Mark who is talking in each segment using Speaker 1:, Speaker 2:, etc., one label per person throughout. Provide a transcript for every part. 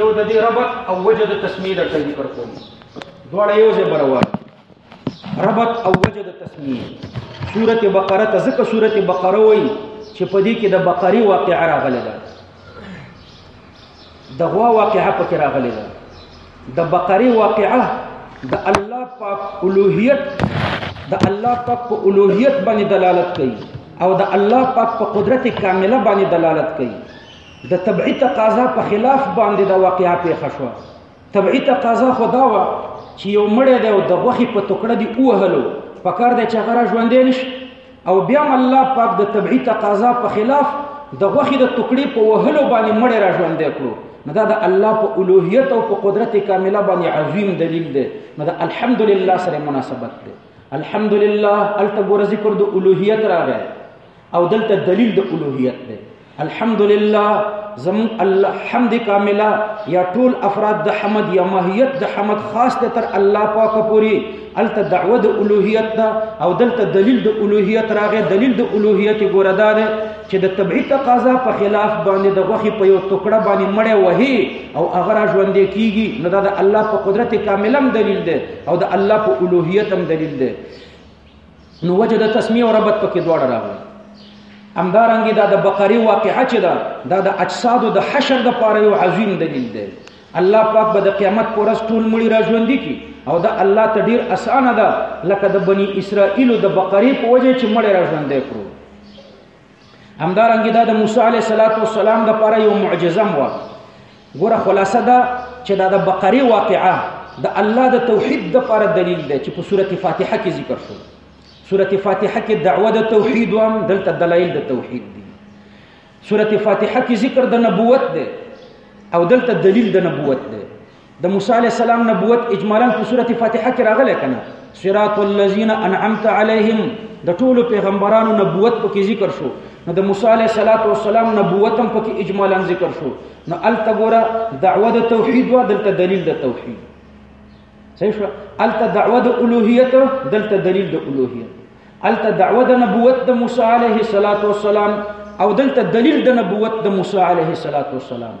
Speaker 1: یو د دې ربط او وجه د تسمیه درته ذکر کوم دواړه یو ځای برابر ربط او وجه د تسمیه سورته بقره ته ځکه سورته بقره وایي چې په دې کې د بقري واقعه راغلې ده د غوا واقعه پکې راغلې ده د بقري واقعه د الله پاک اولوهیت د الله پاک په اولوهیت باندې دلالت کوي او د الله پاک په قدرت کامله باندې دلالت کوي د طبعي تقاضا په خلاف باندې دا واقعا پیښه شو طبعي تقاضا خدا و چې یو مړی دی او د غوخي په ټوکړه دی اوهلو پکار دی چې هغه ژوندې نشي او بیا الله پاک د طبعي تقاضا په خلاف د غوخي د ټوکړي په وهلو باندې مړی را ژوندې کړو نو دا د الله په اولوهیت او په قدرت کامله باندې عظیم دلیل دی نو دا الحمدلله سره مناسبت دی الحمدلله التبور ذکر د اولوهیت راغی او دلته دلیل د الوهیت دی الحمدلله زم الله حمد کاملا یا ټول افراد د حمد یا ماهیت د حمد خاص ده تر الله پاک پوری الته دعوه د الوهیت ده او دلته دلیل د الوهیت راغی دلیل د الوهیت ګوردا ده چې د طبيعي تقاضا په خلاف باندې د غوخي په یو ټوکړه باندې مړې وهي او هغه را ژوندې کیږي نو دا د الله په قدرت کاملم دلیل ده او د الله په الوهیت هم دلیل ده نو وجه د تسمیه او ربط پکې دواړه راغلي همدارنګه دا د بقره واقعه چې دا دا د اجسادو د حشر د پاره یو عظیم دلیل دی الله پاک به د قیامت پر ورځ ټول مړي راژوندي کی او دا الله ته ډیر اسانه ده لکه د بنی اسرائیل د بقره په وجه چې مړي راژوندي کړو همدارنګه دا د موسی علیه صلوات و سلام د پاره یو معجزه مو ګوره خلاصه دا چې دا د بقره واقعا د الله د توحید د پاره دلیل دی چې په سورته فاتحه کې ذکر شو سورته فاتحه کې دعوه د توحید وام دلته دلایل د توحید دي سورته فاتحه کې ذکر د نبوت دی او دلته دلیل د نبوت دی د موسی علی السلام نبوت اجمالا په سورته فاتحه کې راغلی کنه صراط الذين انعمت عليهم د ټولو پیغمبرانو نبوت په کې ذکر شو نو د موسی علی السلام نبوت هم په کې اجمالا ذکر شو نو الته ګوره دعوه د توحید و دلته دلیل د توحید صحیح شو الته دعوه د الوهیت دلته دلیل د الوهیت الته دعوه د نبوت د موسی علیه السلام او دلته دلیل د نبوت د موسی علیه السلام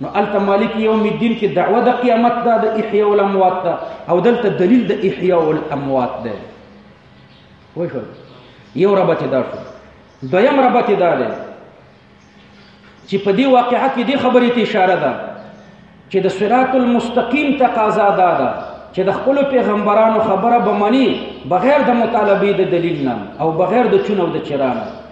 Speaker 1: نو الته مالک یوم الدین کې دعوه د قیامت ده د احیاء الاموات ده او دلته دلیل د احیاء الاموات ده وای شو یو ربط دا شو دویم ربط دا ده چې په دې واقعه کې د خبرې ته اشاره ده چې د صراط المستقیم تقاضا ده ده چې د خپل پیغمبرانو خبره به مني بغیر د مطالبه د دلیل نه او بغیر د چون او د چرانه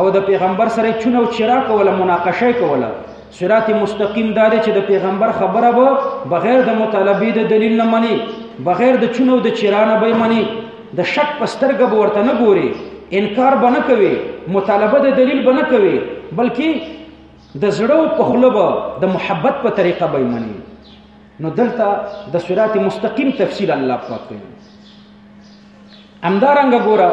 Speaker 1: او د پیغمبر سره چونه او چرا کوله مناقشه کوله صراط مستقیم دا دی چې د پیغمبر خبره به بغیر د مطالبه د دلیل نه مني بغیر د چونه او د چرا نه به مني د شک پسترګه به ورته نه ګوري انکار به نه کوي مطالبه د دلیل به نه کوي بلکې د زړه په خوله به د محبت په طریقه به مني نو دلته د صراط مستقیم تفصیل الله پاک کوي همدارنګه ګوره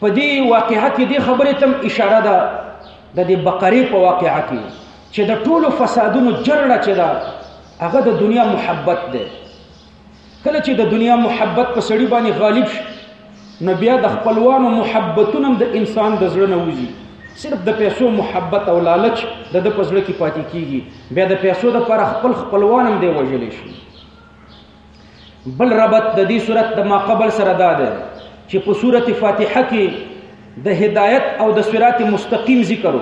Speaker 1: په دې واقعه کې دې خبرې تم اشاره ده د دې بقرې په واقعه کې چې د ټولو فسادونو جرړه چې ده هغه د دنیا محبت ده کله چې د دنیا محبت په سړی باندې غالب شي نو بیا د خپلوانو محبتونه هم د انسان د زړه نه وځي صرف د پیسو محبت او لالچ د د پزړه کې پاتې کیږي بیا د پیسو د پر خپل خپلوان هم دی وژل شي بل ربط د دې صورت د ما قبل سره دا ده چې په سورته فاتحه کې د هدایت او د صراط مستقیم ذکر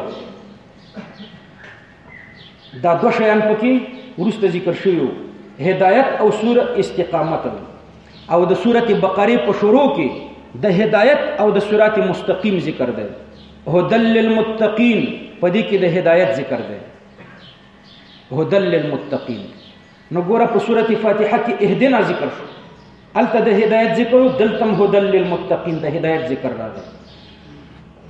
Speaker 1: دا دو شیان پکې ورسته ذکر شوی هدایت او سور استقامت او د سورته بقره په شروع کې د هدایت او د صراط مستقیم ذکر ده هدل للمتقین په دې کې د هدایت ذکر ده هدل للمتقین نو ګوره په سورته فاتحه کې اهدنا ذکر شو الته د هدایت ذکر او دلتم هدل للمتقین د هدایت ذکر راغی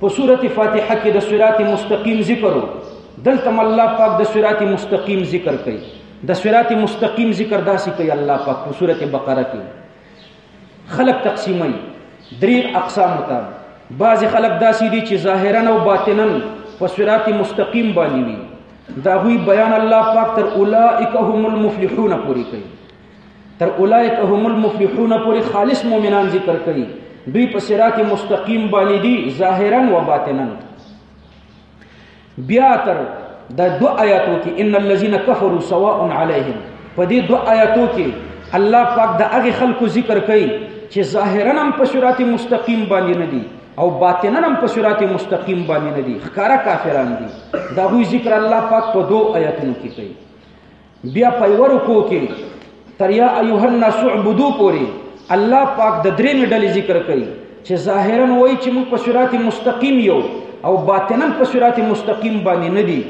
Speaker 1: په سورته فاتحه کې د صراط مستقیم ذکر او دلتم الله پاک د صراط مستقیم ذکر کوي د صراط مستقیم ذکر داسې کوي الله پاک په سورته بقره کې خلق تقسیمي درې اقسام ته بعض خلق داسې دي چې ظاهرا او باطنا په صراط مستقیم باندې وي دا غوي بیان الله پاک تر اولائک هم المفلحون پوری کوي تر اولائک هم المفلحون پوری خالص مؤمنان ذکر کوي دوی په صراط مستقیم باندې دي ظاهرا و باطنا بیا تر دا دو آیاتو کې ان الذين كفروا سواء عليهم په دې دو آیاتو کې الله پاک د هغه خلکو ذکر کوي چې ظاهرا هم په صراط مستقیم باندې نه دي او باطنا هم په صراط مستقیم باندې نه دي ښکارا کافران دي دا غوي ذکر الله پاک په دو آیاتونو کې کوي بیا په یو رکو کې تر یا ایها الناس عبدو پوری الله پاک د درې مډلې ذکر کوي چې ظاهرا وایي چې موږ په صراط مستقیم یو او باطنا په صراط مستقیم باندې نه دي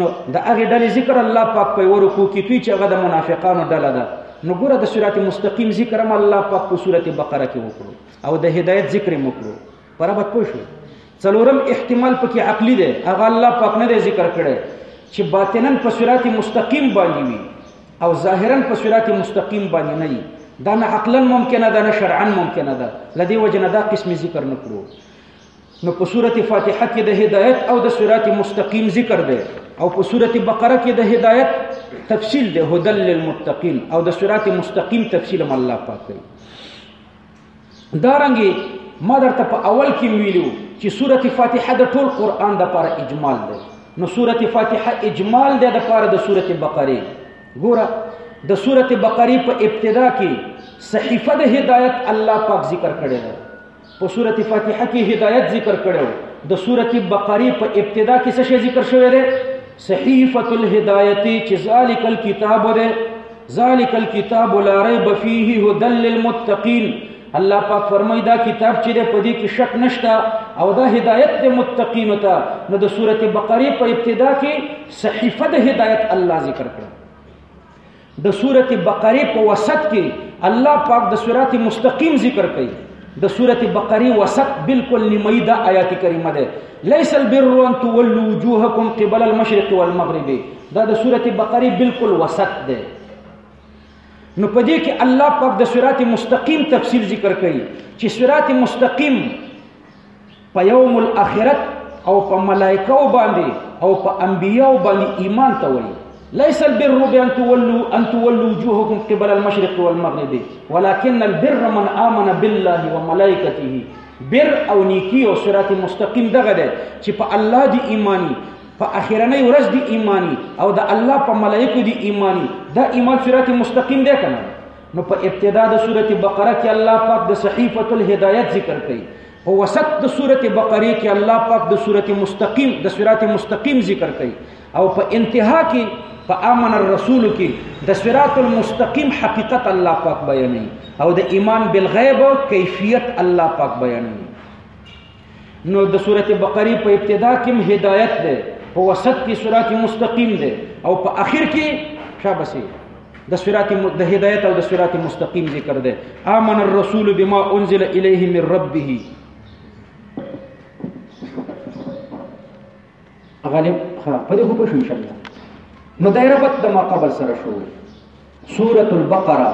Speaker 1: نو د هغه ډلې ذکر الله پاک په یو رکو کې کوي چې هغه د منافقانو ډله ده نو ګوره د صراط مستقیم ذکر هم الله پاک په سورته بقره کې وکړو او د هدایت ذکر هم وکړو برابر پوه شو څلورم احتمال پکې عقلی دی هغه الله پاک نه ذکر کړي چې باطنن په صراط مستقیم باندې وي او ظاهرا په صراط مستقیم باندې نه وي دا نه عقلا ممکنه ده نه شرعا ممکنه ده لدی وجنه دا قسم ذکر نکړو نو په سورته فاتحه کې د هدایت او د صراط مستقیم ذکر دی او په سورته بقره کې د هدایت تفصیل دی هدل للمتقین او د صراط مستقیم تفصیل هم الله پاک کوي دا رنګي ما درته په اول کې ویلو چې سورته فاتحه د ټول قران د لپاره اجمال ده نو سورته فاتحه اجمال ده د لپاره د سورته بقره ګوره د سورته بقره په ابتدا کې صحیفه د هدایت الله پاک ذکر کړی ده په سورته فاتحه کې هدایت ذکر کړو د سورته بقره په ابتدا کې څه ذکر شوی دی صحیفه الهدایت چې ذالک الكتاب ده ذالک الكتاب لا ریب فیه هدل للمتقین الله پاک فرمای دا کتاب چې ده په دې کې شک نشته او دا هدایت د متقین ته نو د سوره بقره په ابتدا کې صحیفه د هدایت الله ذکر کړ د سورت بقره په وسط کې الله پاک د سورت مستقیم ذکر کوي د سورت بقره وسط بالکل نیمه د آیات کریمه ده ليس البر ان تولوا وجوهكم قبل المشرق والمغرب دا د سورت بقره بالکل وسط ده نو په دې کې الله پاک د سورت مستقیم تفصیل ذکر کوي چې سورت مستقیم په یوم الاخرت او په ملائکه باندې او په انبیاء باندې ایمان ته وایي ليس البر بأن تولوا أن تولوا وجوهكم قبل المشرق والمغرب ولكن البر من آمن بالله وملائكته بر او نیکی او صراط مستقیم دغه دی چې په الله دی ایمانی په اخیرنۍ ورځ دی ایمانی او د الله په ملائکو دی ایمانی دا ایمان صراط مستقیم دی کنه نو په ابتدا د سورته بقره کې الله پاک د صحیفه الهدایت ذکر کړي په وسط د سورته بقره کې الله پاک د سورته مستقیم د صراط مستقیم ذکر کوي او په انتها کې په امن الرسول کې د صراط المستقیم حقیقت الله پاک بیانوي او د ایمان بالغیب کیفیت الله پاک بیانوي نو د سورته بقره په ابتدا کې هدایت ده په وسط کې سورته مستقیم ده او په اخر کې شابسي د صراط د هدایت او د صراط مستقیم ذکر ده امن الرسول بما انزل الیه من ربه غالب ها په دې خو شو ان شاء الله نو دایره بد د ما قبل سره شو سوره البقره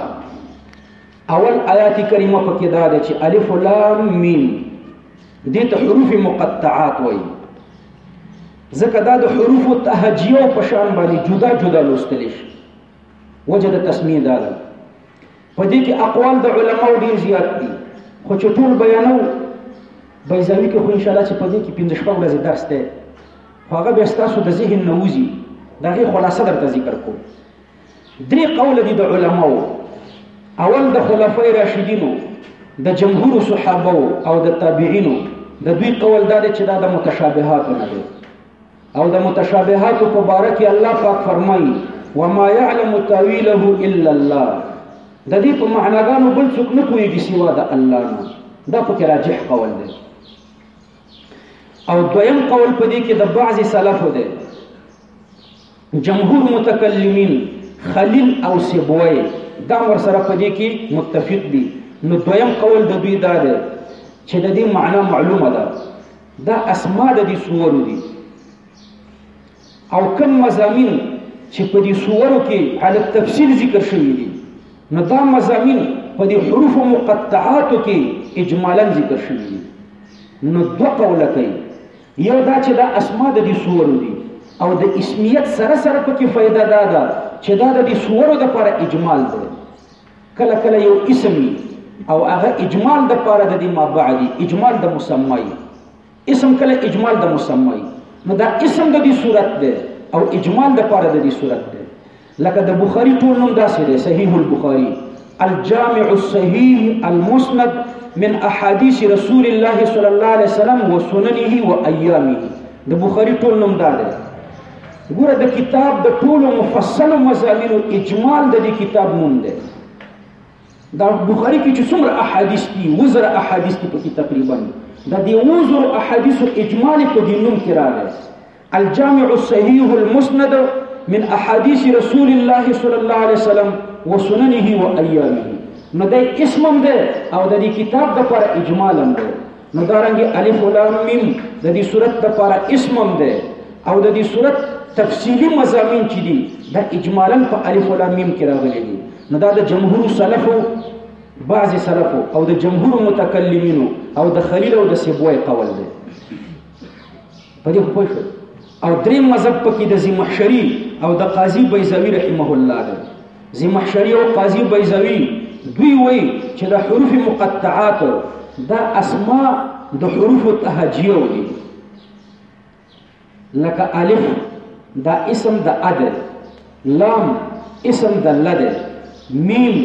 Speaker 1: اول آیات کریمه پکې دا ده چې الف لام میم دې ته حروف مقطعات وایي ځکه دا د حروف تهجیو په شان باندې جدا جدا لوستل شي وجه د تسمیه دا ده په دې کې اقوال د علماو ډیر زیات دي خو چې ټول بیانو بیزاوی کې خو ان شاء الله چې په دې کې پنځه شپږ ورځې درس دی خو هغه بیا ستاسو د ذهن نه وځي د هغې خلاصه درته ذکر کوم درې قول دي د علماو اول د خلفای راشدینو د جمهور صحابه او د تابعینو د دوی قول دا دی چې دا د متشابهات نه دی او د متشابهات په باره کې الله پاک فرمایي وما يعلم تاويله الا الله د دې په معناګانو بل څوک نه پوهیږي سوا د الله نه دا پکې راجح قول دی او دویم قول په دې کې د بعض سلفو دی جمهور متکلمین خلیل او سیبوی دا ور سره په دې کې متفق دي نو دویم قول د دوی دا دی چې د دې معنا معلومه ده دا اسماء د دې سور دي او کم مزامین چې په دې سورو کې علي تفصیل ذکر شوی دي نو دا مزامین په دې حروف مقطعاتو کې اجمالا ذکر شوی دي نو دوه قوله کوي یو دا چې دا اسما د دې سورو دي او د اسمیت سره سره پکې فائدہ دا ده چې دا د دې سورو د لپاره اجمال دی کله کله یو اسم او هغه اجمال د لپاره د دې ما بعدي اجمال د مسمای اسم کله اجمال د مسمى نو دا اسم د دې صورت دی او اجمال د پاره د دې صورت دی لکه د بخاری ټول نوم داسې دی صحیح البخاری الجامع الصحيح المسند من احاديث رسول الله صلى الله عليه وسلم وسننه وايامه د بخاری ټول نوم دا دی ګوره د کتاب د ټولو مفصلو مضامینو اجمال د دې کتاب نوم دی دا بخاری کې چې څومره احادیث دي وزر احادیث دي پکې تقریبا د دې وزر احادیث اجمالی په دې نوم کې راغلی الجامع الصحیح المسند من احادیث رسول الله صلی الله علیه وسلم وسننه و ایامه نو د اسمم ده او د دې کتاب د پر اجمالم ده نو دا رنګ الف لام میم د دې صورت د لپاره اسم هم ده او د دې صورت تفصیلی مضامین چې دي دا اجمالا په الف لام میم کې راغلي دي نو دا د جمهور سلفو بعض سلفو او د جمهور متکلمینو او د خلیل او د سیبوی قول دی په دې خو شو او درې مذهب پکې د زی محشری او د قاضي بیزوی رحمه الله دی زی محشری او قاضي بیزوی دوی وایي چې د حروف مقطعات دا اسماء د حروف تهجیو دي لکه الف دا اسم د ادل لام اسم د لدل میم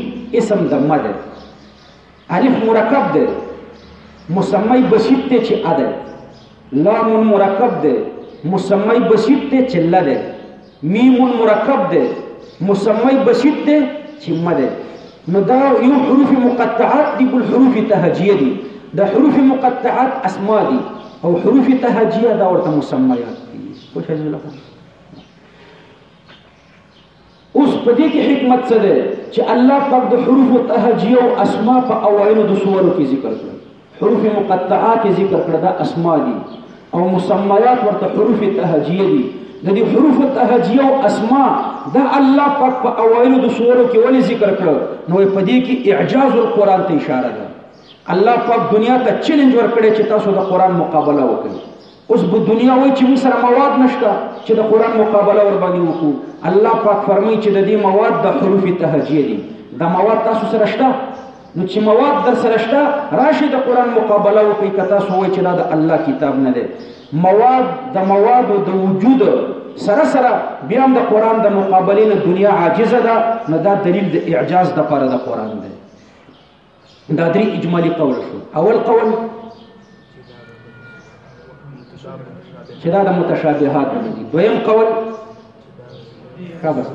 Speaker 1: اسم د مدل الف مرکب دی مسمی بسیط ته چې ا ده لام مرکب دی مسمی بسیط ته چې ل ده میم مرکب دی مسمی بسیط ته چې م ده نو دا یو حروف مقطعات دي بل حروف تهجیه دي دا حروف مقطعات اسماء دي او حروف تهجیه دا ورته مسمیات دي اوس په دې کې حکمت څه دی چې الله پاک د حروف تهجیه او اسماء په اوایلو د سورو کې ذکر کړ حروف مقطعات ذکر کړه دا اسماء دي او مسميات ورته حروف تهجيه دي د دې حروف تهجيه او اسماء دا الله پاک په اوایلو د سورو کې ولې ذکر کړ نو په دې کې اعجاز القرآن ته اشاره ده الله پاک دنیا ته چیلنج ورکړي چې تاسو د قرآن مقابله وکړئ اوس به دنیا وای چې موږ سره مواد نشته چې د قران مقابله ور باندې وکړو الله پاک فرمایي چې د دې مواد د حروف تهجیه دي دا مواد تاسو سره شته نو چې مواد در سره شته راشي د قران مقابله وکړي که تاسو وایي چې دا د الله کتاب نه دی مواد د موادو د وجود سره سره بیا هم د قران د مقابله نه دنیا عاجزه ده نو دا دلیل د اعجاز د پاره د قران دی دا درې اجمالی قول شو اول قول چې دا د متشابهات دي دویم قول شابه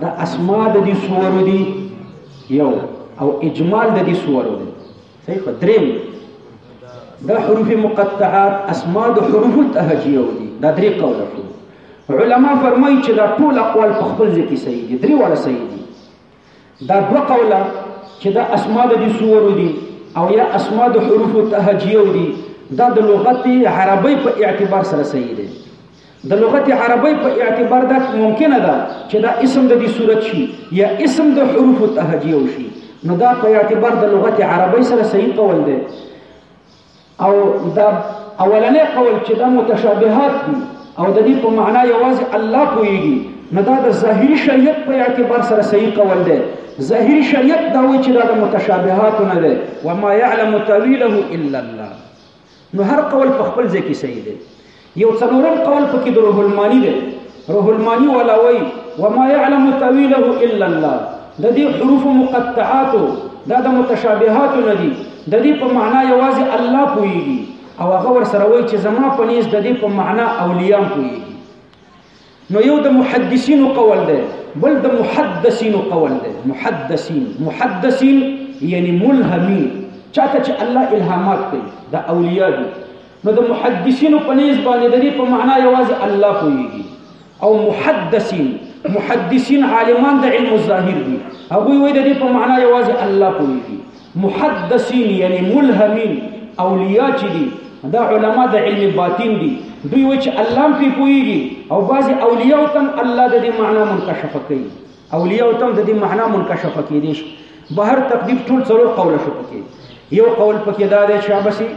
Speaker 1: دا اسماء د دې سور دي یو او اجمال د دې سور دي صحیح دریم دا حروف مقطعات اسماء د حروف التهجیه دي دا درې قول شو علما فرمایي چې دا ټول اقوال په خپل ځای کې صحیح دي درې واړه صحیح دي دا دوه قوله چې دا اسماء د دې سورو دي او یا اسماء د حروف تهجیو دي دا د لغت عربی په اعتبار سره صحیح دی د لغت عربی په اعتبار دا ممکن ده چې دا اسم د دې صورت شي یا اسم د حروف تهجیو شي نو دا په اعتبار د لغت عربی سره صحیح قول دی او دا اولنې قول چې دا متشابهات دي او د دې په معنا یوازې الله پوهیږي نو دا د ظاهري شریعت په اعتبار سره صحیح قول دی ظاهري شریعت دا وایي چې دا د متشابهات نه دی و ما يعلم تاویله الا الله نو هر قول په خپل ځای کې صحیح دی یو څلورم قول پکې د روح المانی دی روح المانی ولا وی وما يعلم تاويله الا الله د دې حروف مقطعات دا د متشابهات نه دي د دې په معنا یوازې الله پويږي او هغه ور سره وایي چې زما په نيز د دې په معنا اولیاء پويږي نو یو د محدثینو قول دی بل د محدثینو قول دی محدثین محدثین یعنی ملهمین چاته چې الله الهامات کوي د اولیاء دي نو د محدثینو په نيز باندې د دې په معنا یوازې الله پوهیږي او محدثین محدثین عالمان د علم الظاهر دي هغه وایي د دې په معنا یوازې الله پوهیږي محدثین یعنی ملهمین اولیاء چې دي دا علما د علم باطن دي دوی و چې الله په پويږي او بعض اولیاء تم الله د دې معنا منکشف کوي اولیاء تم د دې معنا منکشف کوي دي بهر تقدیم ټول څلور قول شو پکې یو قول پکې دا دی چې ابسي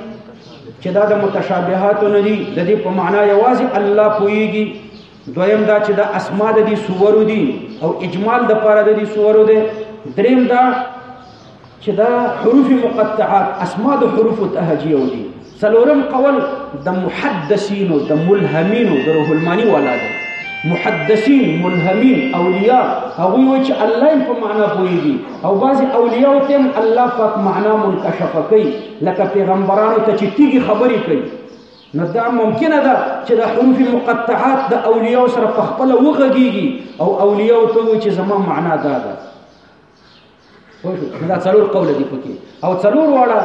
Speaker 1: چې دا د متشابهات نه دي د دې په معنا یوازې الله پويږي دویم دا چې دا اسما د دې سورو دي او اجمال د پاره د دې سورو دي دریم دا چې دا حروف مقطعات اسما د حروف تهجیو دي څلورم قول د محدثین او د ملهمین او د روح المانی والا دي محدثین ملهمین اولیاء هغه وی چې الله په معنا پوهیږي او بعضی اولیاء تم الله پاک معنا منکشف کوي لکه پیغمبرانو ته چې تیږي خبرې کوي نو دا ممکنه ده چې د حروف مقطعات د اولیاء سره په خپل وغږیږي او اولیاء ته وایي چې زما معنا دا ده خو دا څلور قول دي پکې او څلور واړه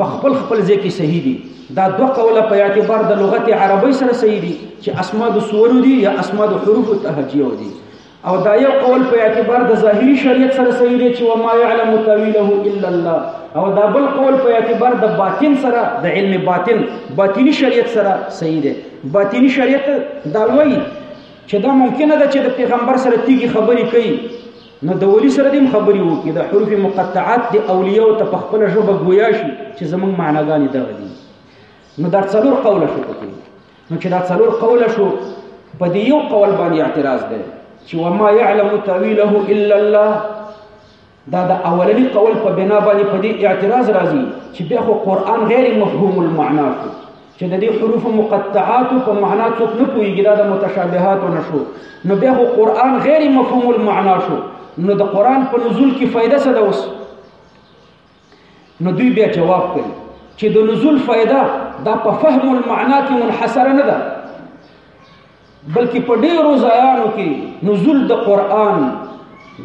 Speaker 1: په خپل خپل ځای کې صحیح دي دا دوه قوله په اعتبار د لغت عربی سره صحیح دي چې اسماء د سور دي یا اسماء د حروف تهجیه دي او دا یو قول په اعتبار د ظاهري شریعت سره صحیح دی چې وما يعلم تاويله الا الله او دا بل قول په اعتبار د باطن سره د علم باطن باطنی شریعت سره صحیح دی باطنی شریعت دا وایي چې دا ممکنه ده چې د پیغمبر سره تیږي خبرې کوي نو د ولی سره دیم خبرې وکړي د حروف مقطعات د اولیاء ته په خپل ژبه گویا شي چې زمونږ معناګانې دا دي نو دا څلور قوله شو پکې نو چې دا څلور قوله شو په دې یو قول باندې اعتراض دی چې وما يعلم تاويله الا الله دا د اولنی قول په بنا باندې په دې اعتراض راځي چې بیا خو قران غیر مفهوم المعنا شو چې د دې حروف مقطعات په معنا څوک نه پوهیږي دا د متشابهات نشو نو بیا خو قران غیر مفهوم المعنا شو نو د قران په نزول کې فائدہ څه ده اوس نو دوی بیا جواب کوي چې د نزول فائدہ دا په فهم المعنا کې منحصر نه ده بلکې په ډیرو ځایانو کې نزول د قران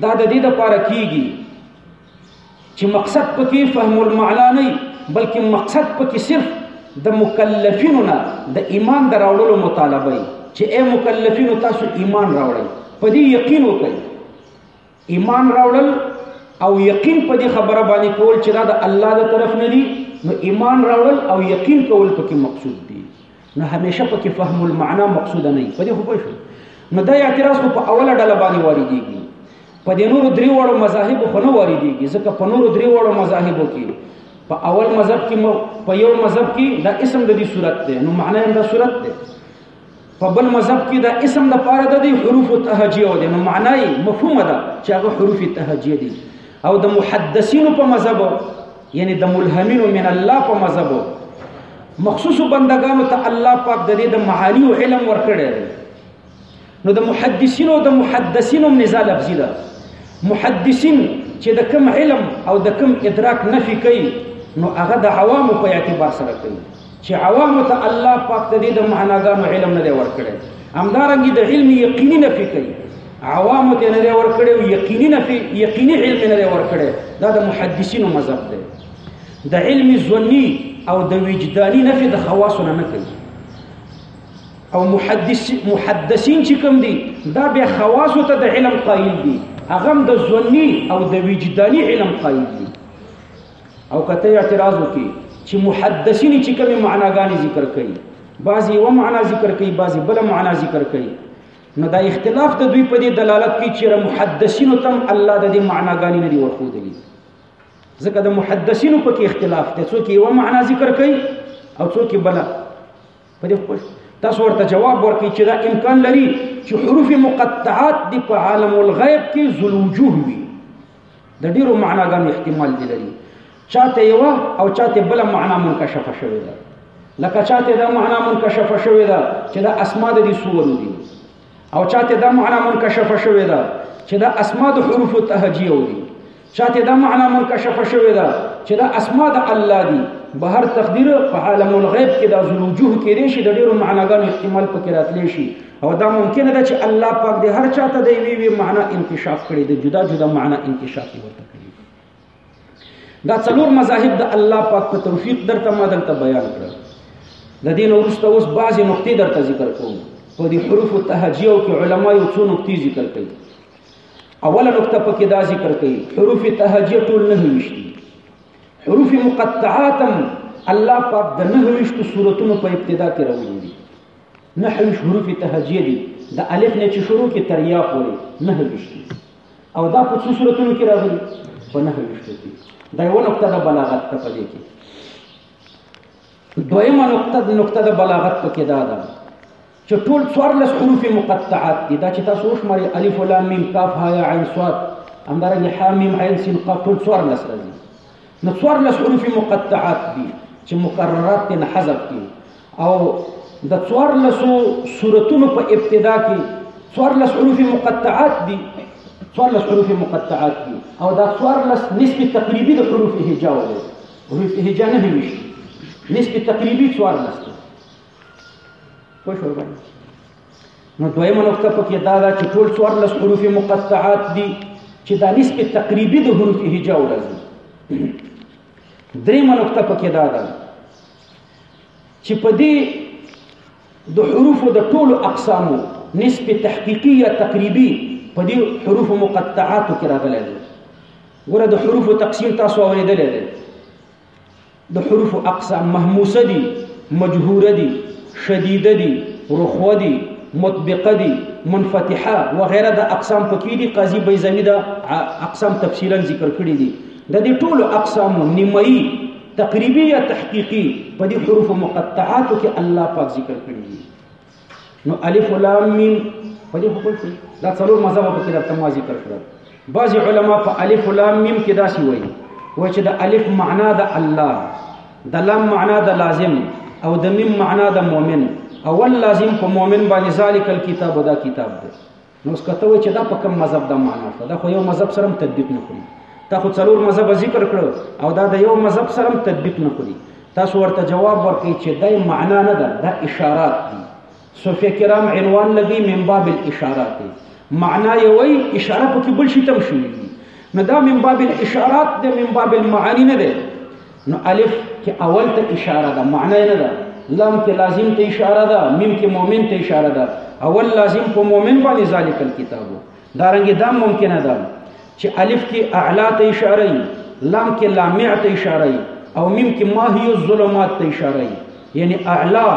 Speaker 1: دا د دې لپاره کیږي چې مقصد پکې فهم المعنا نه بلکې مقصد پکې صرف د مکلفینو نه د ایمان دراوړلو مطالبه چې اے مکلفینو تاسو ایمان راوړئ په دې یقین وکړئ ایمان راوړل او یقین په دې خبره باندې کول چې دا د الله د طرف نه دي نو ایمان راوړل او یقین کول پکې مقصود دي نو همیشه پکې فهم المعنا مقصود نه وي په دې خو پوه شو نو دا اعتراض خو په اوله ډله باندې واردېږي په دې نورو درې وړو مذاهب خو نه واردېږي ځکه په نورو درې وړو مذاهبو کې په اول مذهب کې په یو مذهب کې دا اسم د دې صورت دی نو معنا یې دا صورت دی په بل مذهب کې دا اسم د پاره د دې حروف تهجیه دي نو معنی مفهومه ده چې هغه حروف تهجیه دي او د محدثینو په مذهب یعنی د ملهمینو من الله په مذهب مخصوص بندگانو ته الله پاک د دې د معانی او علم ورکړي نو د محدثینو د محدثینو نزا لفظي ده محدثین چې د کم علم او د کم ادراک نفي کوي نو هغه د عوامو په اعتبار سره کوي چې عوامو ته الله پاک د دې د معناګانو علم نه دی ورکړی همدارنګه د علم یقیني نفي کوي عوامو ته نه دی ورکړی او یقیني نفي یقیني علم نه دی ورکړی دا د محدثینو مذهب دی د علم ظنی او د وجداني نفي د خواصو نه نه کوي او محدث محدثین چې کوم دي دا به خواصو ته د علم قائل دي هغه د ظنی او د وجداني علم قائل دي او کته اعتراض وکي چې محدثین چې کومه معناګانې ذکر کوي بعضی یو معنا ذکر کوي بعضی بل معنا ذکر کوي نو دا اختلاف د دوی په دې دلالت کوي چې محدثین تم الله د دې معناګانې نه دی ورخودلي ځکه د محدثین په کې اختلاف دی څوک یو معنا ذکر کوي او څوک بل په دې خوش تاسو ورته جواب ورکړي چې دا امکان لري چې حروف مقطعات دی په عالم الغیب کې ذل وجوه وي د ډیرو معناګانو احتمال دی لري چاته یو او چاته بل معنا منکشفه شوې ده لکه چاته دا معنا منکشفه شوې ده چې دا اسماء د دې سور دي او چاته دا معنا منکشفه شوې ده چې دا اسماء د حروف تهجیه دي چاته دا معنا منکشفه شوې ده چې دا اسماء د الله دي بهر تقدیر په عالم الغیب کې د زلوجوه کې لري شي د ډیرو معناګانو احتمال پکې راتلی شي او دا ممکنه ده چې الله پاک د هر چاته د یوې وی معنا انکشاف کړي د جدا جدا معنا انکشاف ورته کړي دا څلور مذاهب د الله پاک په توفیق درته ما دلته بیان کړل د دین ورسته اوس بعضې نقطې درته ذکر کوم په دې حروف تهجیو کې علما یو څو نقطې ذکر کوي اوله نقطه پکې دا ذکر کوي حروف تهجیه ټول نه ویشتي حروف مقطعاتم الله پاک د نه ویشتو سورتونو په ابتدا کې راوړي نهه ویشت حروف ته هجیه دي د الف نه چې شروع کې تر یا پورې نهه ویشت دي او دا په څو صورتونو کې راغلي په نهه ویشتو کې دا یوه نقطه د بلاغت ته په دې کې دویمه نقطه د نقطه د بلاغت په کې دا ده چې ټول څوارلس حروف مقطعات دي دا چې تاسو وشمارئ الف لام میم کاف ها یا عین صاد همدارنګه حا میم عین سین قاف ټول څوارلس راځي نو څوارلس حروف مقطعات دي چې مکررات دي نه حذف دي او د څوارلسو سورتونو په ابتدا کې څوارلس حروف مقطعات دي څوارلس حروف مقطعات دي او دا څوارلس نسب تقریبي د حروف هجاو دي حروف هجا نه وي نسب تقریبي څوارلس دي پوه شو باندې نو دویمه نقطه پکې دا ده چې ټول څوار لس حروف مقطعات دي چې دا نسب تقریبي د حروف هجا ورځي دریمه نقطه پکې دا ده چې په دې د حروف د ټولو اقسامو نسب تحقیقي یا تقریبي په دې حروف مقطعات کې راغلي دي ګوره د حروف تقسیم تاسو اورېدلې ده د حروف اقصا محموسه دي مجهوره دي شدیده دي رخوه دي مطبقه دي منفتحه وغیرہ د اقسام پکې دي قاضي بیزاوی دا اقسام تفصیلا ذکر کړی دي د دې ټولو اقسامو نیمایي تقریبي یا تحقیقي په دې حروف مقطعاتو کې الله پاک ذکر کړی دي نو الف لام میم په دې حکم کې دا څلور مذهب په کې درته ما ذکر کړل بعض علما په الف لام میم کې دا شی وایي و چې د الف معنا د الله د لام معنا د لازم او د میم معنا د مؤمن اول لازم په مؤمن باندې ذالک الكتاب دا کتاب دی نو سکته وای چې دا په کوم مذهب دا معنا شو دا خو یو مذهب سره هم تطبیق نه خوري تا خو څلور مذهب ذکر کړو او دا د یو مذهب سره هم تطبیق نه خوري تاسو ورته جواب ورکړئ چې دا معنا نه ده دا اشارات دي صوفي کرام عنوان لګي من باب الاشارات دي معنا یې وای اشاره پکې بل شي تم شي نو دا من باب الاشارات ده من باب المعانی نه ده نو الف کې اول ته اشاره ده معنی نه ده لام کې لازم ته اشاره ده میم کې مؤمن ته اشاره ده اول لازم په مؤمن باندې ذالک الكتاب دا رنګ دا ممکنه ده چې الف کې اعلا ته اشاره ای لام کې لامع ته اشاره ای او میم کې ما هي الظلمات ته اشاره ای یعنی اعلا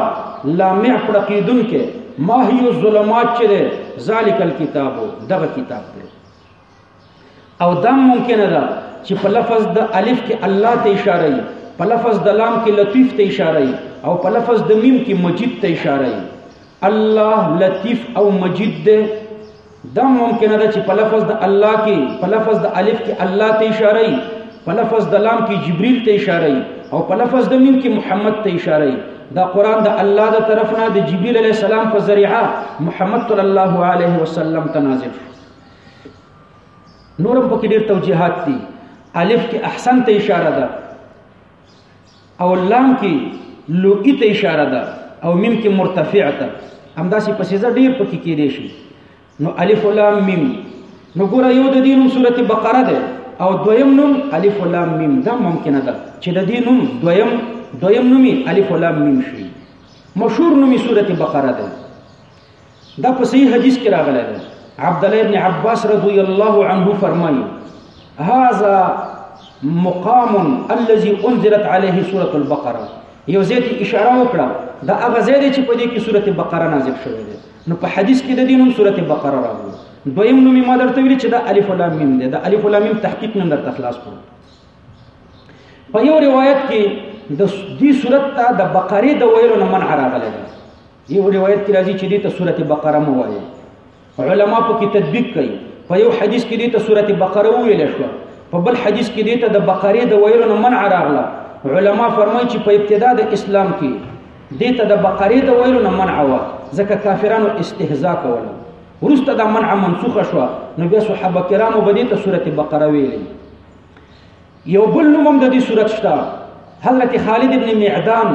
Speaker 1: لامع پر قیدن کې ما هي الظلمات چې ذالک الكتاب دغه کتاب دی او دا ممکنه ده چې په لفظ د الف کې الله ته اشاره وي په لفظ د لام کې لطیف ته اشاره وي او په لفظ د میم کې مجید ته اشاره وي الله لطیف او مجید ده دا ممکنه ده چې په لفظ د الله کې په لفظ د الف کې الله ته اشاره وي په لفظ د لام کې جبريل ته اشاره وي او په لفظ د میم کې محمد ته اشاره وي دا قران د الله د طرف نه د جبريل عليه السلام په ذریعہ محمد صلی الله علیه وسلم ته نازل شو نورم پکې ډېر توجيهات دي الف کې احسن ته اشاره ده او لام کې لوئی ته اشاره ده او میم کې مرتفع ته همداسې پسې ځه ډېر پکې کې دي شي نو الف لام میم نو ګوره یو د دینم سورته بقره ده او دویم نوم الف لام میم دا ممکنه ده چې د دې نوم دویم دویم نومي الف لام میم شي مشهور نومي سورته بقره ده دا په صحیح حدیث کې راغلی دی عبد الله ابن عباس رضی الله عنه فرمایي هاذا مقام الذي انزلت عليه سوره البقره یو زیت اشاره وکړه دا هغه زید چې په دې کې سورته بقره نازل شوې ده نو په حدیث کې د دې نوم سورته بقره راغلی دویم نوم ما درته ویل چې دا الف لام میم ده دا الف لام میم تحقیق نن درته خلاص کړو په یو روایت کې د دې سورته د بقره د ویلو نه منع راغلی ده یو روایت کې راځي چې دې ته سورته بقره مو وایي علما په کې تطبیق کوي په یو حدیث کې دې ته سورته بقره ویل شو په بل حدیث کې دې ته د بقره د ویلو نه منع راغله علما فرمایي چې په ابتدا د اسلام کې دې ته د بقره د ویلو نه منع و ځکه کافرانو استهزاء کوله ورسته دا منع منسوخه شو نو بیا صحابه کرامو به دې ته سورته بقره ویلې یو بل نوم هم د دې صورت شته حضرت خالد ابن معدان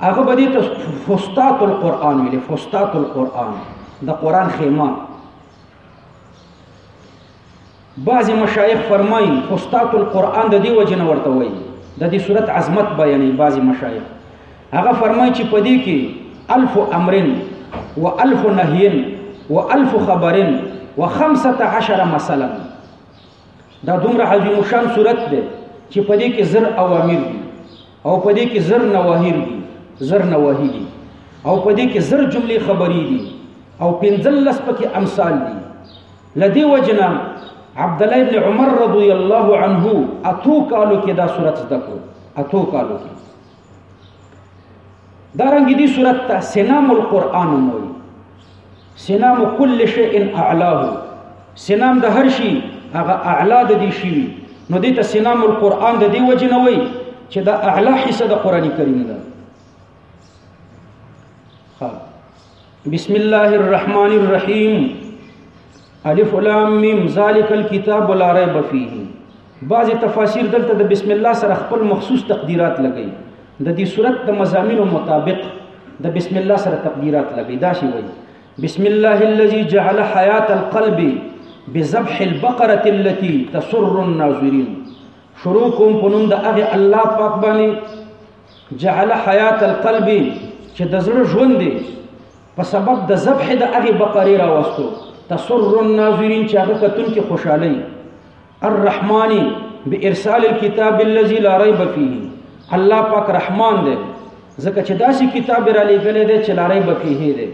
Speaker 1: هغه به دې ته فستات القرآن ویلې فستات القرآن د قرآن خیمه بعضی مشایخ فرمایي فستات القرآن د دې وجه نه ورته وایي د دې صورت عظمت بیانې بعضی مشایخ هغه فرمایي چې په دې کې الف امرن و الف نهین و الف خبرن و 15 مثلا دا دومره عظیم شان صورت دی چې په دې کې زر اوامر دي او په دې کې زر نواهی دي زر نواهی دي او په دې کې زر جملې خبرې دي او پنځلس پکې امثال دي لدی وجنا عبد الله ابن عمر رضی الله عنه اتو کالو کې دا صورت زده کړو اتو کالو کې دارنګ دي صورت ته سنام القرآن موي سنام كل شيء اعلاه سنام د هر شي هغه اعلا د دې شي نو دې ته سنام القرآن د دې وجه نه وي چې دا اعلا حصہ د قرآن کریم ده بسم الله الرحمن الرحیم الف لام میم ذالک الكتاب لا ریب فیه بعضی تفاسیر دلته د بسم الله سره خپل مخصوص تقدیرات لګی د دې صورت د مزامینو مطابق د بسم الله سره تقدیرات لګی دا شی وایي بسم الله الذي جعل حياه القلب بذبح البقره التي تسر الناظرين شروع کوم پونم د هغه الله پاک باندې جعل حیات القلب چې د زړه ژوند دی په سبب د ذبح د هغه بقره راوستو تسر الناظرین چې هغه کتون کې خوشحالي الرحمن بارسال الكتاب الذي لا ريب فيه الله پاک رحمان دی ځکه چې داسې کتاب را لېږلی دی چې لا ريب فيه دی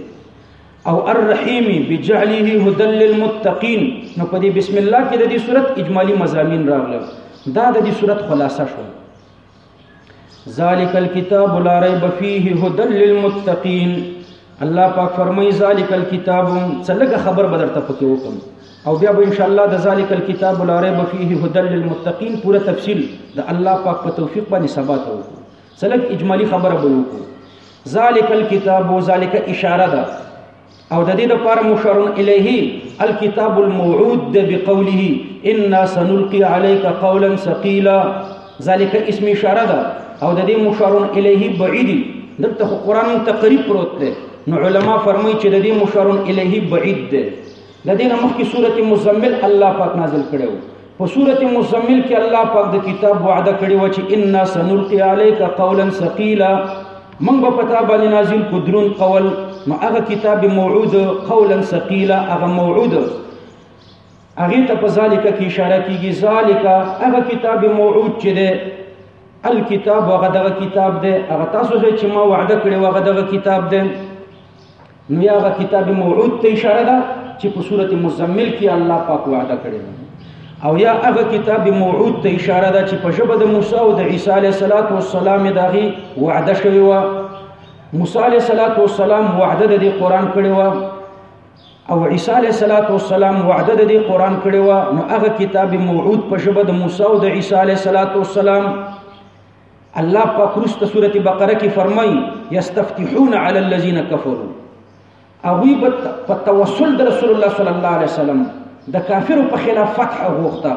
Speaker 1: او الرحیم بجعله هدل للمتقین نو په دې بسم الله کې د دې صورت اجمالی مزامین راغله دا د دې صورت خلاصه شوه ذالک الكتاب لا ریب فیه هدى للمتقین الله پاک فرمای ذالک الكتاب څلګه خبر بدر ته پکې وکم او بیا به ان شاء الله د ذالک الكتاب لا ریب فیه هدى للمتقین پوره تفصیل د الله پاک په توفیق باندې ثبات وکړو څلګ اجمالی خبره به وکړو ذالک الكتاب ذالک اشاره ده او د دې لپاره مشار الیه الكتاب الموعود ده بقوله ان سنلقي عليك قولا ثقيلا ذالک اسم اشاره ده او د دې مشار الیه بعیدی دلته قرآن تقریب پروت ده نو علما فرمایي چې د دې مشار الیه بعید ده د دې مخکې سورته مزمل الله پاک نازل کړو په سورته مزمل کې الله پاک د کتاب وعده کړی و چې ان سنلقي عليك قولا ثقيلا من به پتا باندې نازل کو درون قول نو هغه کتاب موعود قولا ثقيلا هغه موعود هغه ته په ذالک کې اشاره کیږي ذالک هغه کتاب موعود چې ده الکتاب هغه دغه کتاب ده هغه تاسو چې ما وعده کړې هغه دغه کتاب ده نو یا هغه کتاب موعود ته اشاره ده چې په سورته مزمل کې الله پاک وعده کړې ده او یا هغه کتاب موعود ته اشاره ده چې په ژبه د موسی او د عیسی علیه السلام دغه وعده شوی و موسی علیه السلام وعده د قرآن کړی و او عیسی علیه السلام وعده د قرآن کړی و نو هغه کتاب موعود په ژبه د موسی او د عیسی علیه السلام الله پاک رست سورت بقره کی فرمای یستفتحون علی الذین کفروا اوی بت په توسل د رسول الله صلی الله علیه وسلم د کافرو په خلاف فتح غوښته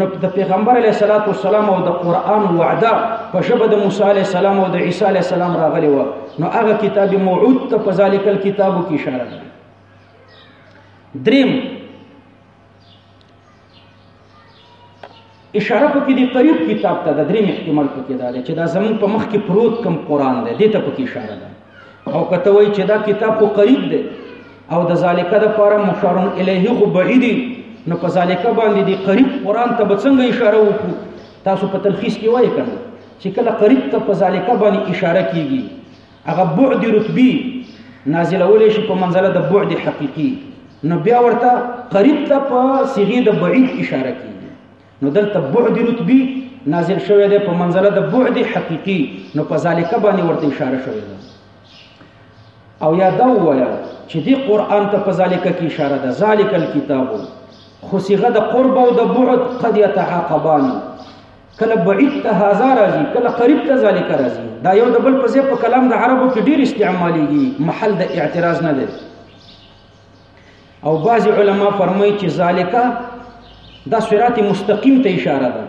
Speaker 1: نو د پیغمبر علیه الصلاۃ والسلام او د قران وعده په شبه د موسی علیه السلام او د عیسی علیه السلام راغلی و نو هغه کتاب موعود ته په ذالک الكتاب کې اشاره ده دریم اشاره پکې دی قریب کتاب ته د دریم احتمال پکې دا دی چې دا زمون په مخ کې پروت کم قران دی دته پکې اشاره ده او کته وای چې دا کتاب خو قریب دی او د ذالیکه د پاره مشار الیه خو بعیدی نو په ذالیکه باندې دی قریب قران ته بڅنګه اشاره وکړو تاسو په تلخیص کې وای کړئ چې کله قریب ته په ذالیکه باندې اشاره کیږي هغه بعد رتبي نازلول شي په منزله د بعد حقيقي نو بیا ورته قریب ته په صيغه د بعید اشاره کیږي نو دلته بعد رتبي نازل شوی دی په منزله د بعد حقيقي نو په ذالک باندې ورته اشاره شوی ده او یا دا وایا چې دی قران ته په ذالک کې اشاره ده ذالک الكتاب خو صيغه د قرب او د بعد قد يتعاقبان کله بعید ته هاذا راځي کله قریب ته ذالک راځي دا یو د بل په ځای په کلام د عربو کې ډیر استعمالېږي محل د اعتراض نه دی او بعض علما فرمایي چې ذالک دا صراط مستقیم ته اشاره ده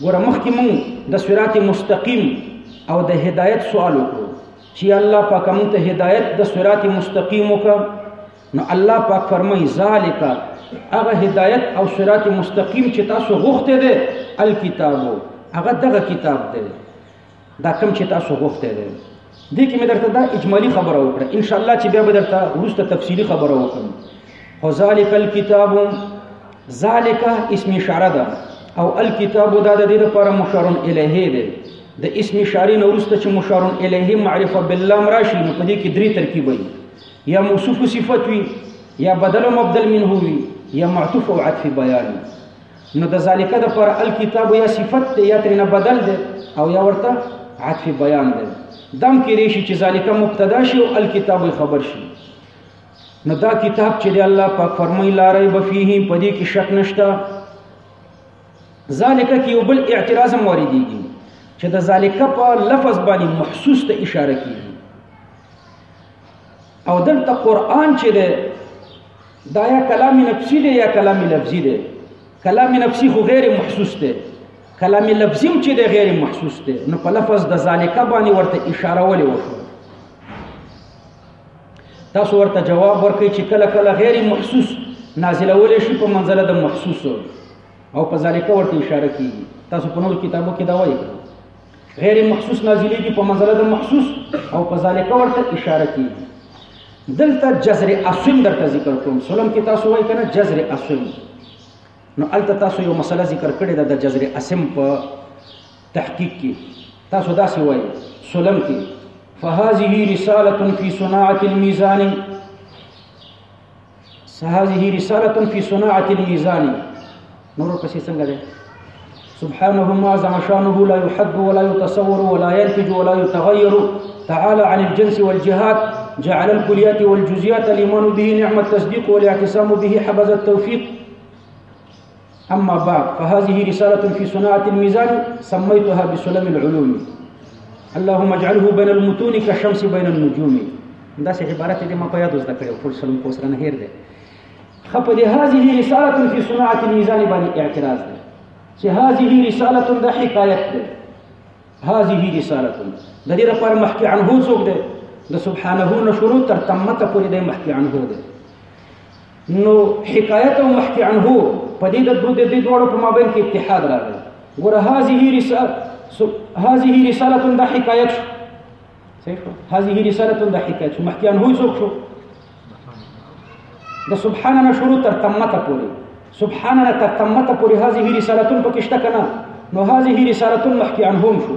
Speaker 1: ګوره مخکې مونږ د صراط مستقیم او د هدایت سوال وکړو چې الله پاک مونږ ته هدایت د صراط مستقیم وکړه نو الله پاک فرمای ذالک هغه هدایت او صراط مستقیم چې تاسو غوښته دي الکتابو هغه دغه کتاب دی دا کم چې تاسو غوښته دي دې کې مې درته دا اجمالی خبره وکړه ان شاء الله چې بیا به درته ورسته تفصیلی خبره وکړم هو ذالک الکتاب ذالک اسم اشاره ده او الکتاب دا د دې لپاره مشار الیه دی د اسم اشاره نورسته چې مشار الیه معرفه بالله مراشی نو په دې کې درې ترکیب وي یا موصوف صفت وي یا بدل مبدل منه وي یا معطوف او عطف بیان نو د ذالک د پر الکتاب یا صفت دی یا ترنه بدل دی او یا ورته عطف بیان دی دم کې ریشي چې ذالک مبتدا شي او الکتاب خبر شي نو دا کتاب چې دی الله پاک فرمایي لا ریب فیه پدې کې شک نشته ذالک کې یو بل اعتراض هم واردېږي چې د ذالک په لفظ باندې محسوس ته اشاره کیږي او دلته قران چې ده دا یا کلام نفسی ده یا کلام لفظی ده کلام نفسی خو غیر محسوس ده کلام لفظی هم چې ده غیر محسوس ده نو په لفظ د ذالک باندې ورته اشاره ولې وشو تاسو ورته جواب ورکړئ چې کله کله غیر محسوس نازلول شي په منزله د محسوس او په ذالک ورته اشاره کیږي تاسو په نور کتابو کې دا وایي غیر محسوس نازلېږي په مزله د محسوس او په ذالک ورته اشاره کیږي دلته جذر اسم درته ذکر کوم سلام کې تاسو وایي کنه جذر اسم نو الته تاسو یو مسله ذکر کړې ده د جذر اسم په تحقیق کې تاسو داسې وایي سلام کې فهذه رساله فی صناعه الميزان فهذه رساله في صناعه الميزان نور پسې څنګه ده سبحانه ما زعم شانه لا يحب ولا يتصور ولا ينتج ولا يتغير تعالى عن الجنس والجهات جعل الكليات والجزيات الإيمان به نعم التصديق والاعتصام به حبز التوفيق أما بعد فهذه رسالة في صناعة الميزان سميتها بسلم العلوم اللهم اجعله بين المتون كالشمس بين النجوم دا سه عبارت دې ما په یاد زده کړو فل سلم کو سره نه هیر دي خپ دې هذه رساله فی صناعه الميزان باندې اعتراض ده چې هذه رساله د حکایت ده هذه رساله د دې لپاره مخکې عنه څوک ده د سبحانه نه شروع تر تمته پورې د مخکې عنه ده نو حکایت او محکی عنه په دې د دې د دوړو په مابین کې اتحاد راغی ګور هذه رساله هذه رساله د حکایت صحیح هذه رساله د حکایت محکی عنه څوک شو د سبحان نه شروع تر تمته پورې سبحان نه تر تمته پورې هذه رساله پکې شته کنه نو هذه رساله محکی عنهم شو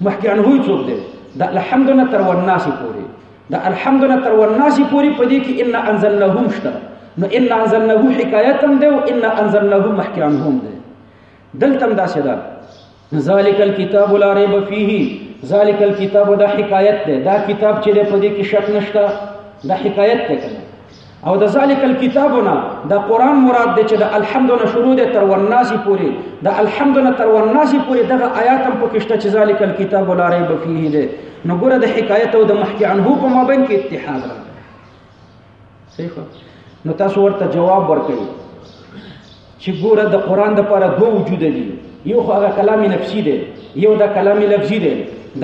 Speaker 1: مخکې انهوی څوک دی د الحمدنا تر والناس پورې د الحمدنا تر والناس پورې په دې کې ان انزلناه مشته نو ان انزلناه حکایت هم دی او ان انزلناه مخکې انهم دی دلته هم داسې ده ذالک الكتاب لا ریب فیه ذالک الكتاب دا حکایت دی دا کتاب چې په دې کې شک نشته دا حکایت دی کنه او د ذالک الكتابنا د قران مراد دی چې د الحمد نه شروع دی تر والناس پورې د الحمد نه تر والناس پورې دغه آیات هم پکې شته چې ذالک الكتاب لا ریب فيه دی نو ګوره د حکایت او د محکی عنه په مابین کې اتحاد راغلی صحیح نو تاسو ورته جواب ورکړئ چې ګوره د قران د لپاره دوه وجود دي یو خو هغه کلام نفسي دی یو د کلام لفظي دی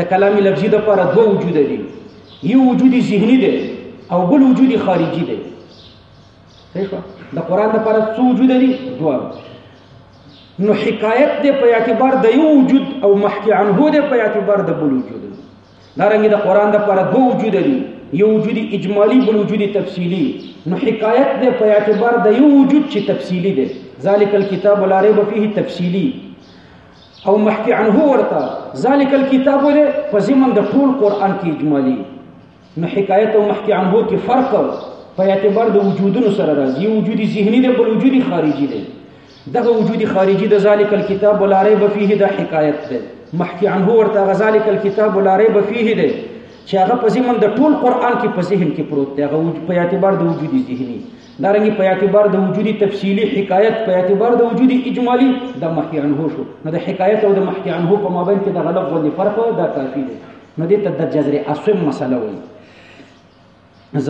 Speaker 1: د کلام لفظي د لپاره دوه وجود دي یو وجود ذهني دی او بل وجود خارجي دی صحیح د قران د لپاره څو وجود دي دوه نو حکایت دی په اعتبار د یو وجود او محکی عنه دی په اعتبار د بل وجود دارنګه د قران د پر دوه وجود دي یو وجود اجمالی بل وجود تفصیلی نو حکایت دی په اعتبار د یو وجود چې تفصیلی دی ذالک الكتاب لا ریب فيه تفصیلی او محکی عنه ورته ذالک الكتاب دی په زمن د ټول قران کې اجمالی نو حکایت او محکی عنه کې فرق په اعتبار د وجودونو سره راځي یو وجود ذهنی دی بل وجود خارجي دی دغه وجود خارجي د ذالک الكتاب ولا ريب فيه د حکایت ده محکی عنه ورته غزالک الكتاب ولا ريب فيه ده چې هغه په زمون د ټول قران کې په ذهن کې پروت دی هغه په اعتبار د وجودي ذهني دارنګ په اعتبار د وجودي تفصيلي حکایت په اعتبار د وجودي اجمالی د محکی عنه شو نو د حکایت او د محکی عنه په مابین کې د غلط غوندي فرق دا کافي دی نو دې ته د جذر اسم مسله وایي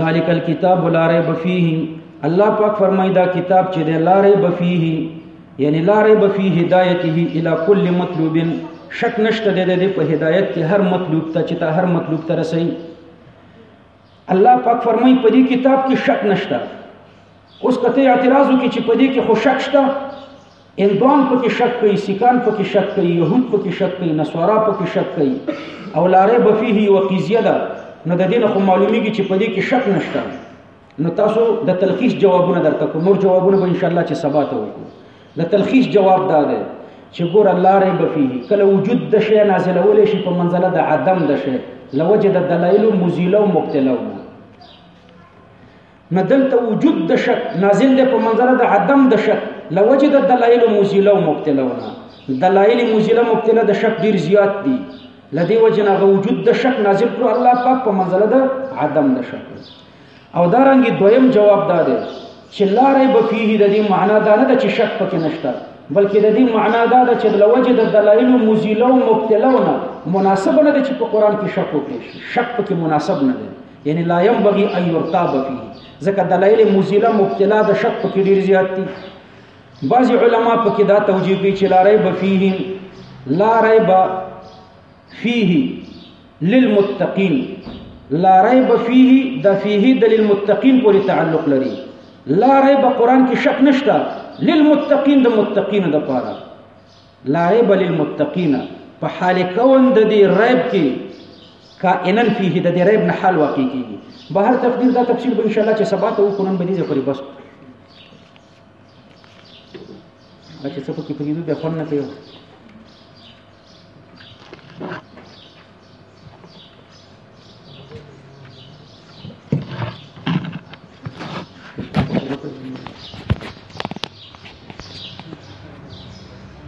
Speaker 1: ذالک الكتاب لا ریب فیه الله پاک فرمای دا کتاب چې د لا ریب فیه یعنی لا ریب فی هدایته الی کل مطلوب شک نشته د دې په هدایت کې هر مطلوب ته چې ته هر مطلوب ته رسي الله پاک فرمای په دې کتاب کې شک نشته اوس کته اعتراض وکړي چې په دې کې خو شک شته هندوان پکې شک کوي سیکان پکې شک کوي يهود پکې شک کوي نصارا پکې شک کوي او لاره به فيه یو قضیه ده نو د دین خو معلومیږي چې په دې کې شک نشته نو تاسو د تلخیص جوابونه درته کوم نور جوابونه به ان شاء الله چې سبا ته وکړو د تلخیص جواب دا دی چې ګور الله رب فيه کله وجود د شی نازلول شي په منزله د عدم د شی لوجد دلایل مزیله او مبتلونه نه دلته وجود د شک نازل دی په منظره د عدم د شک لوجه د دلایل مزیله او مبتله ونه دلایل مزیله مبتله د شک ډیر زیات دي لدی وجه نه وجود د شک نازل کړو الله پاک په منظره د عدم د شک او دا رنګ دویم جواب دا دی چې لارې به فيه د دې معنا دا نه ده چې شک پکې نشته بلکې د دې معنا دا ده چې د لوجه د دلایل مزیله او مبتله ونه مناسب نه ده چې په قران کې شک وکړي شک پکې مناسب نه ده یعنی لا ينبغي ان يرتاب فيه ځکه دلایل مزیله مبتلا د شک په کې ډیر زیات دي بعض علما په کې دا توجیه کوي چې لا ریب فيه لا ریب فيه للمتقين لا ریب فيه د فيه د للمتقين پورې تعلق لري لا ریب قران کې شک نشته للمتقين د متقین د پاره لا ریب للمتقین په حال کون د دې ریب کې کائنن فيه د دې ریب نه حال واقع کیږي بهر تقدیر دا تفصیل به ان شاء الله چې سبا ته وکړم به دې پرې بس چې څه پکې پرې به خون نه کوي